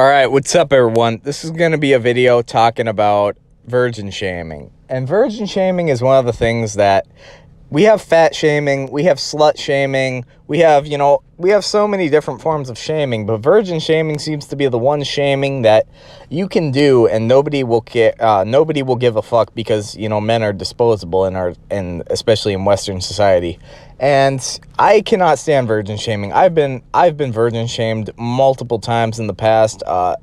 All right, what's up, everyone? This is going to be a video talking about virgin shaming. And virgin shaming is one of the things that we have fat shaming, we have slut shaming, we have, you know, we have so many different forms of shaming, but virgin shaming seems to be the one shaming that you can do and nobody will care, uh, nobody will give a fuck because, you know, men are disposable in our, and especially in Western society. And I cannot stand virgin shaming. I've been, I've been virgin shamed multiple times in the past. Uh,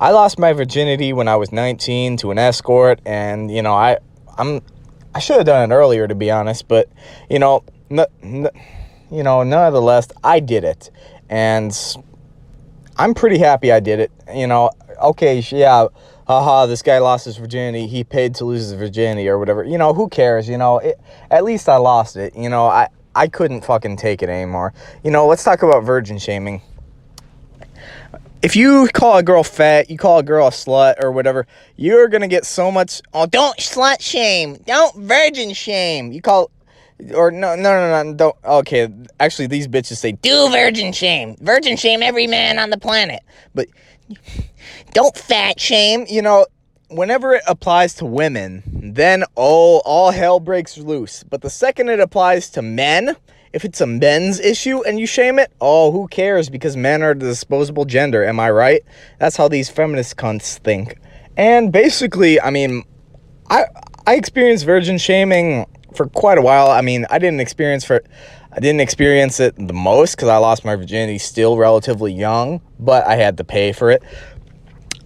I lost my virginity when I was 19 to an escort and, you know, I, I'm, I should have done it earlier, to be honest, but, you know, you know, nonetheless, I did it. And I'm pretty happy I did it. You know, okay, yeah, haha, this guy lost his virginity. He paid to lose his virginity or whatever. You know, who cares? You know, it, at least I lost it. You know, I, I couldn't fucking take it anymore. You know, let's talk about virgin shaming if you call a girl fat, you call a girl a slut or whatever, you're gonna get so much. Oh, don't slut shame, don't virgin shame. You call, or no, no, no, no, don't. Okay, actually, these bitches say do virgin shame, virgin shame every man on the planet, but don't fat shame. You know, whenever it applies to women, then oh, all hell breaks loose. But the second it applies to men if it's a men's issue and you shame it, oh, who cares? Because men are the disposable gender, am I right? That's how these feminist cunts think. And basically, I mean, I I experienced virgin shaming for quite a while. I mean, I didn't experience for I didn't experience it the most because I lost my virginity still relatively young, but I had to pay for it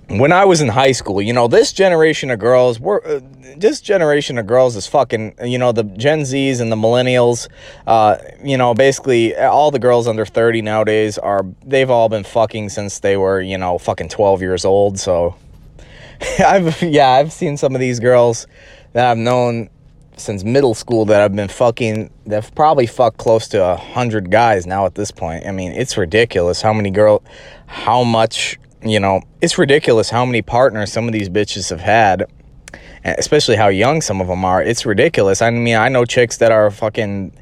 when I was in high school, you know, this generation of girls, were uh, this generation of girls is fucking, you know, the Gen Zs and the millennials, uh, you know, basically all the girls under 30 nowadays are, they've all been fucking since they were, you know, fucking 12 years old. So I've, yeah, I've seen some of these girls that I've known since middle school that I've been fucking, they've probably fucked close to a hundred guys now at this point. I mean, it's ridiculous how many girl, how much you know, it's ridiculous how many partners some of these bitches have had, especially how young some of them are. It's ridiculous. I mean, I know chicks that are fucking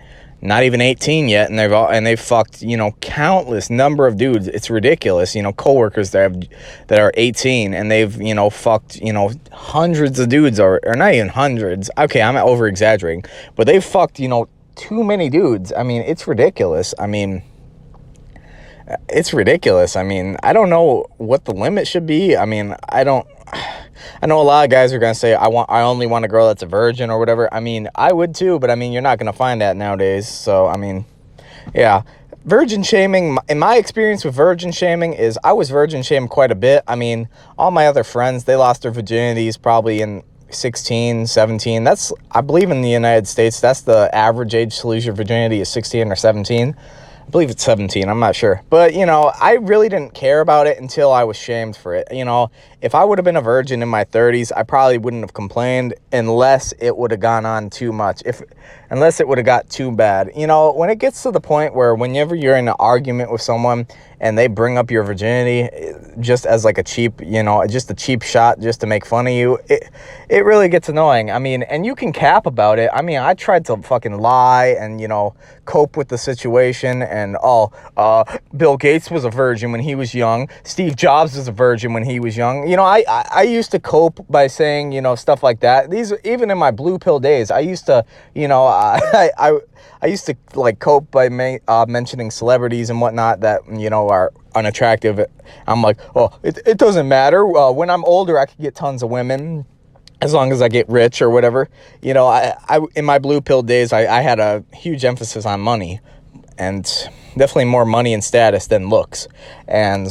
not even 18 yet and they've all, and they've fucked, you know, countless number of dudes. It's ridiculous. You know, coworkers that have that are 18 and they've, you know, fucked, you know, hundreds of dudes or or not even hundreds. Okay, I'm over exaggerating, but they've fucked, you know, too many dudes. I mean, it's ridiculous. I mean, it's ridiculous. I mean, I don't know what the limit should be. I mean, I don't I know a lot of guys are to say I want I only want a girl that's a virgin or whatever. I mean, I would too, but I mean, you're not to find that nowadays. So, I mean, yeah. Virgin shaming, in my experience with virgin shaming is I was virgin shamed quite a bit. I mean, all my other friends, they lost their virginities probably in 16, 17. That's, I believe in the United States, that's the average age to lose your virginity is 16 or 17. I believe it's 17, I'm not sure. But, you know, I really didn't care about it until I was shamed for it. You know, if I would have been a virgin in my 30s, I probably wouldn't have complained unless it would have gone on too much. If unless it would have got too bad. You know, when it gets to the point where whenever you're in an argument with someone and they bring up your virginity just as like a cheap, you know, just a cheap shot just to make fun of you, it, it really gets annoying. I mean, and you can cap about it. I mean, I tried to fucking lie and, you know, cope with the situation and, oh, uh, Bill Gates was a virgin when he was young. Steve Jobs was a virgin when he was young. You know, I, I, I used to cope by saying, you know, stuff like that. These, even in my blue pill days, I used to, you know, I, I, I used to like cope by uh, mentioning celebrities and whatnot that, you know, are unattractive. I'm like, oh, it, it doesn't matter. Uh, when I'm older, I can get tons of women as long as I get rich or whatever. You know, I, I in my blue pill days, I, I had a huge emphasis on money and definitely more money and status than looks. And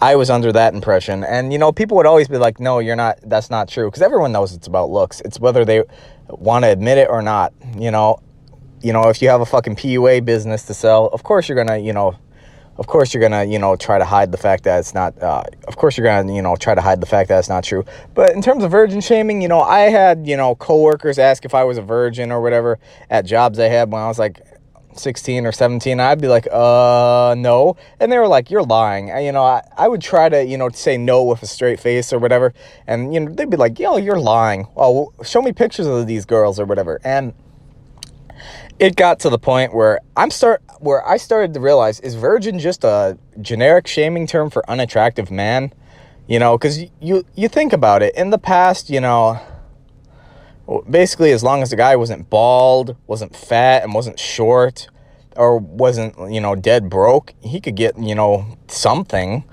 I was under that impression. And, you know, people would always be like, no, you're not, that's not true. Because everyone knows it's about looks. It's whether they want to admit it or not. You know, you know, if you have a fucking PUA business to sell, of course you're going to, you know, of course you're going to, you know, try to hide the fact that it's not, uh, of course you're going to, you know, try to hide the fact that it's not true. But in terms of virgin shaming, you know, I had, you know, coworkers ask if I was a virgin or whatever at jobs I had when I was like 16 or 17, I'd be like, uh, no. And they were like, you're lying. You know, I, I would try to, you know, say no with a straight face or whatever. And, you know, they'd be like, yo, you're lying. Oh, well, show me pictures of these girls or whatever. And it got to the point where I'm start where I started to realize is virgin just a generic shaming term for unattractive man? You know, because you you think about it in the past, you know, basically as long as the guy wasn't bald, wasn't fat, and wasn't short, or wasn't you know dead broke, he could get you know something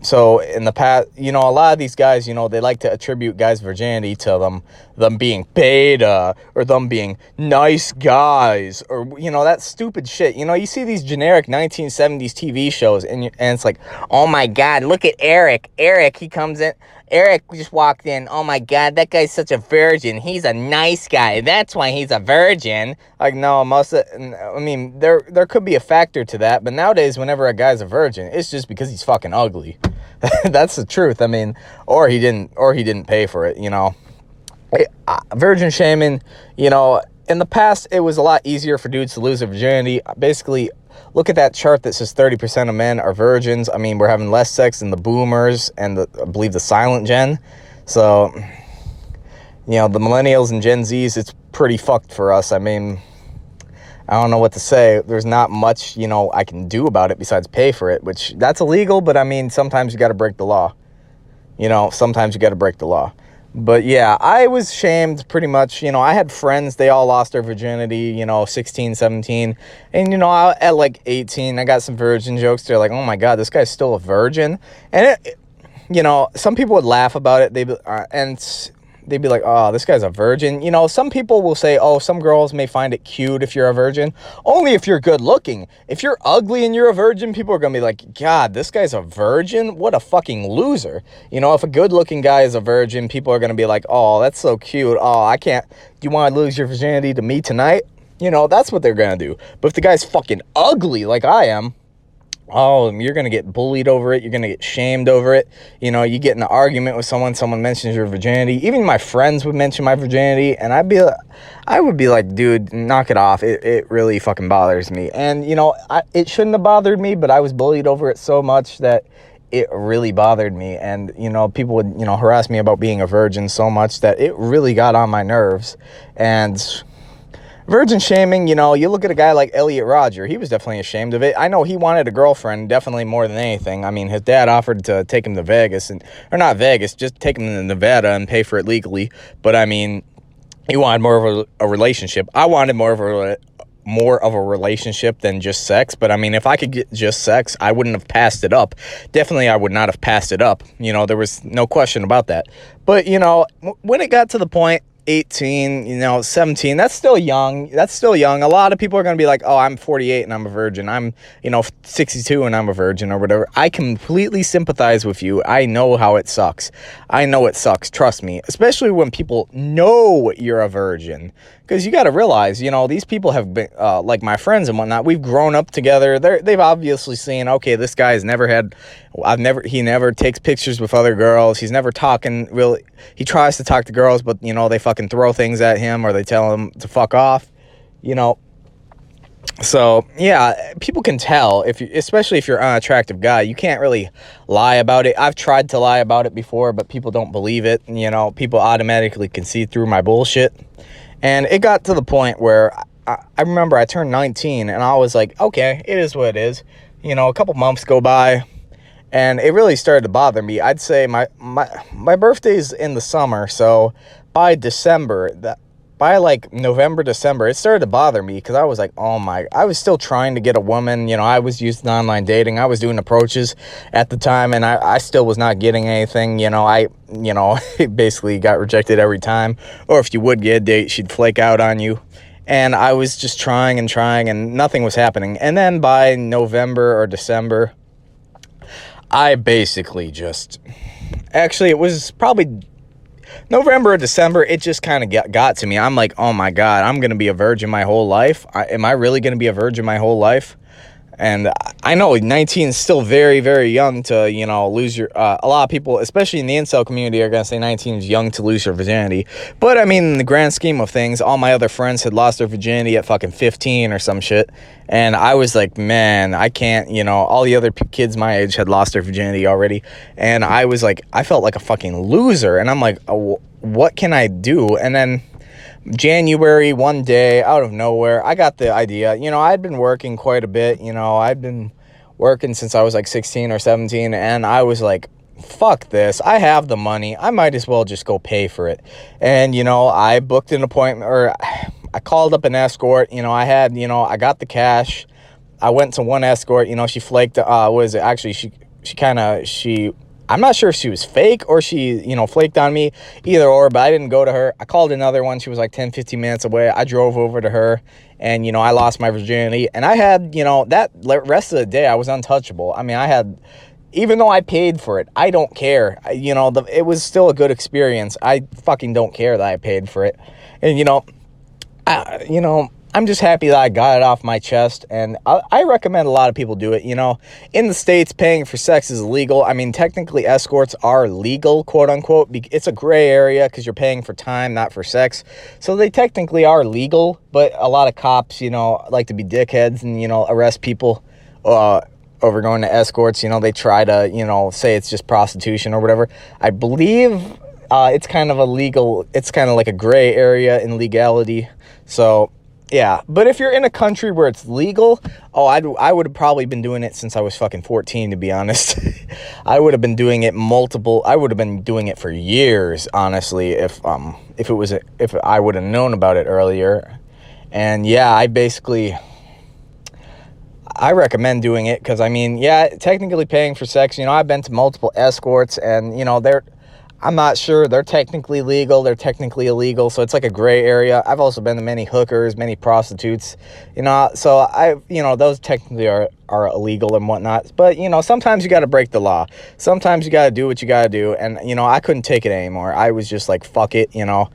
so in the past, you know, a lot of these guys, you know, they like to attribute guys' virginity to them, them being beta or them being nice guys or, you know, that stupid shit. You know, you see these generic 1970s TV shows and, and it's like, oh my God, look at Eric. Eric, he comes in. Eric just walked in. Oh my God, that guy's such a virgin. He's a nice guy. That's why he's a virgin. Like, no, most of, I mean, there, there could be a factor to that, but nowadays, whenever a guy's a virgin, it's just because he's fucking ugly. That's the truth. I mean, or he didn't, or he didn't pay for it, you know. Virgin shaming, you know, in the past, it was a lot easier for dudes to lose their virginity. Basically, look at that chart that says 30% of men are virgins. I mean, we're having less sex than the boomers and the, I believe the silent gen. So, you know, the millennials and Gen Zs, it's pretty fucked for us. I mean, I don't know what to say. There's not much, you know, I can do about it besides pay for it, which that's illegal, but I mean, sometimes you got to break the law. You know, sometimes you got to break the law. But yeah, I was shamed pretty much. You know, I had friends, they all lost their virginity, you know, 16, 17. And, you know, I, at like 18, I got some virgin jokes. They're like, oh my God, this guy's still a virgin. And, it, you know, some people would laugh about it. They uh, And they'd be like, oh, this guy's a virgin. You know, some people will say, oh, some girls may find it cute if you're a virgin. Only if you're good looking. If you're ugly and you're a virgin, people are going to be like, God, this guy's a virgin? What a fucking loser. You know, if a good looking guy is a virgin, people are going to be like, oh, that's so cute. Oh, I can't. Do you want to lose your virginity to me tonight? You know, that's what they're going to do. But if the guy's fucking ugly like I am, oh, you're going to get bullied over it. You're going to get shamed over it. You know, you get in an argument with someone, someone mentions your virginity. Even my friends would mention my virginity, and I'd be, I would be like, dude, knock it off. It, it really fucking bothers me. And, you know, I, it shouldn't have bothered me, but I was bullied over it so much that it really bothered me. And, you know, people would, you know, harass me about being a virgin so much that it really got on my nerves. And, Virgin shaming, you know, you look at a guy like Elliot Rodger, he was definitely ashamed of it. I know he wanted a girlfriend definitely more than anything. I mean, his dad offered to take him to Vegas, and or not Vegas, just take him to Nevada and pay for it legally. But I mean, he wanted more of a, a relationship. I wanted more of a more of a relationship than just sex. But I mean, if I could get just sex, I wouldn't have passed it up. Definitely, I would not have passed it up. You know, there was no question about that. But, you know, when it got to the point 18, you know, 17, that's still young. That's still young. A lot of people are going to be like, oh, I'm 48 and I'm a virgin. I'm, you know, 62 and I'm a virgin or whatever. I completely sympathize with you. I know how it sucks. I know it sucks. Trust me. Especially when people know you're a virgin. Because you got to realize, you know, these people have been, uh, like my friends and whatnot, we've grown up together. They're, they've obviously seen, okay, this guy has never had, I've never, he never takes pictures with other girls. He's never talking really, he tries to talk to girls, but, you know, they fucking throw things at him or they tell him to fuck off, you know. So, yeah, people can tell, if you, especially if you're an unattractive guy, you can't really lie about it. I've tried to lie about it before, but people don't believe it. You know, people automatically can see through my bullshit. And it got to the point where I, I remember I turned 19 and I was like, okay, it is what it is. You know, a couple months go by and it really started to bother me. I'd say my, my, my birthday's in the summer, so by December, that by like November, December, it started to bother me because I was like, oh my, I was still trying to get a woman. You know, I was using online dating. I was doing approaches at the time and I, I still was not getting anything. You know, I, you know, basically got rejected every time. Or if you would get a date, she'd flake out on you. And I was just trying and trying and nothing was happening. And then by November or December, I basically just, actually, it was probably November or December, it just kind of got, got to me. I'm like, oh my God, I'm going to be a virgin my whole life. I, am I really going to be a virgin my whole life? And I know 19 is still very, very young to, you know, lose your, uh, a lot of people, especially in the incel community, are going to say 19 is young to lose your virginity. But I mean, in the grand scheme of things, all my other friends had lost their virginity at fucking 15 or some shit. And I was like, man, I can't, you know, all the other kids my age had lost their virginity already. And I was like, I felt like a fucking loser. And I'm like, oh, what can I do? And then January, one day, out of nowhere, I got the idea. You know, I'd been working quite a bit. You know, I'd been working since I was like 16 or 17, and I was like, fuck this. I have the money. I might as well just go pay for it. And, you know, I booked an appointment or I called up an escort. You know, I had, you know, I got the cash. I went to one escort. You know, she flaked. Uh, was it actually she? She kind of she. I'm not sure if she was fake or she, you know, flaked on me, either or, but I didn't go to her. I called another one. She was like 10, 15 minutes away. I drove over to her and, you know, I lost my virginity. And I had, you know, that rest of the day, I was untouchable. I mean, I had even though I paid for it, I don't care. You know, the, it was still a good experience. I fucking don't care that I paid for it. And, you know, I, you know, I'm just happy that I got it off my chest. And I, I recommend a lot of people do it. You know, in the States, paying for sex is illegal. I mean, technically, escorts are legal, quote unquote. It's a gray area because you're paying for time, not for sex. So they technically are legal. But a lot of cops, you know, like to be dickheads and, you know, arrest people. Uh, over going to escorts. You know, they try to, you know, say it's just prostitution or whatever. I believe uh, it's kind of a legal, it's kind of like a gray area in legality. So, yeah. But if you're in a country where it's legal, oh, I'd, I would have probably been doing it since I was fucking 14, to be honest. I would have been doing it multiple, I would have been doing it for years, honestly, if, um, if it was, a, if I would have known about it earlier. And yeah, I basically I recommend doing it because I mean, yeah, technically paying for sex. You know, I've been to multiple escorts, and you know, they're. I'm not sure they're technically legal. They're technically illegal, so it's like a gray area. I've also been to many hookers, many prostitutes. You know, so I, you know, those technically are are illegal and whatnot. But you know, sometimes you got to break the law. Sometimes you got to do what you got to do. And you know, I couldn't take it anymore. I was just like, fuck it. You know,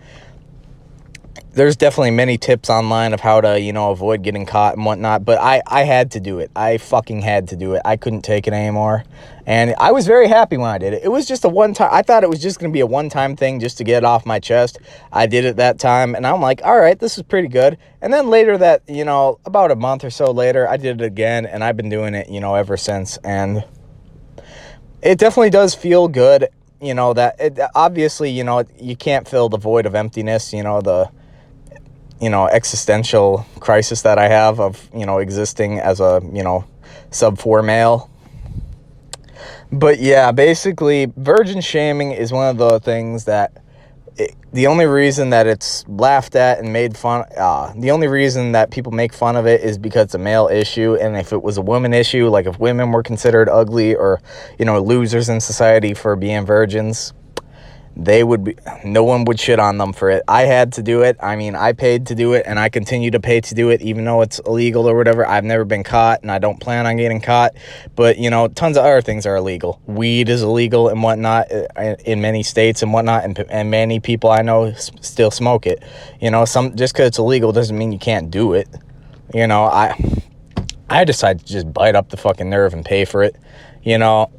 there's definitely many tips online of how to, you know, avoid getting caught and whatnot, but I, I had to do it. I fucking had to do it. I couldn't take it anymore. And I was very happy when I did it. It was just a one time, I thought it was just going to be a one time thing just to get it off my chest. I did it that time and I'm like, all right, this is pretty good. And then later that, you know, about a month or so later, I did it again and I've been doing it, you know, ever since. And it definitely does feel good. You know, that it, obviously, you know, you can't fill the void of emptiness, you know, the, you know, existential crisis that I have of, you know, existing as a, you know, sub four male. But yeah, basically, virgin shaming is one of the things that it, the only reason that it's laughed at and made fun, uh, the only reason that people make fun of it is because it's a male issue. And if it was a woman issue, like if women were considered ugly or, you know, losers in society for being virgins, they would be no one would shit on them for it. I had to do it. I mean i paid to do it and i continue to pay to do it even though it's illegal or whatever. I've never been caught and i don't plan on getting caught. But you know tons of other things are illegal. Weed is illegal and whatnot uh, in many states and whatnot and, and many people i know still smoke it. You know some just because it's illegal doesn't mean you can't do it. You know i i decided to just bite up the fucking nerve and pay for it. You know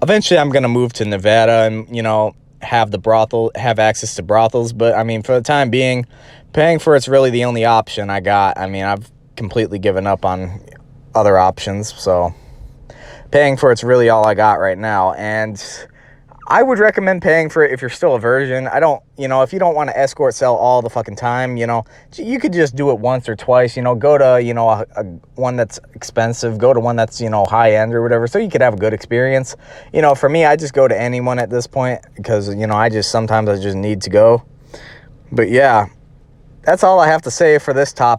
eventually i'm gonna move to nevada and you know have the brothel, have access to brothels. But I mean, for the time being, paying for it's really the only option I got. I mean, I've completely given up on other options. So paying for it's really all I got right now. And I would recommend paying for it if you're still a virgin. I don't, you know, if you don't want to escort sell all the fucking time, you know, you could just do it once or twice, you know, go to, you know, a, a one that's expensive, go to one that's, you know, high end or whatever, so you could have a good experience. You know, for me, I just go to anyone at this point because, you know, I just sometimes I just need to go. But yeah, that's all I have to say for this topic.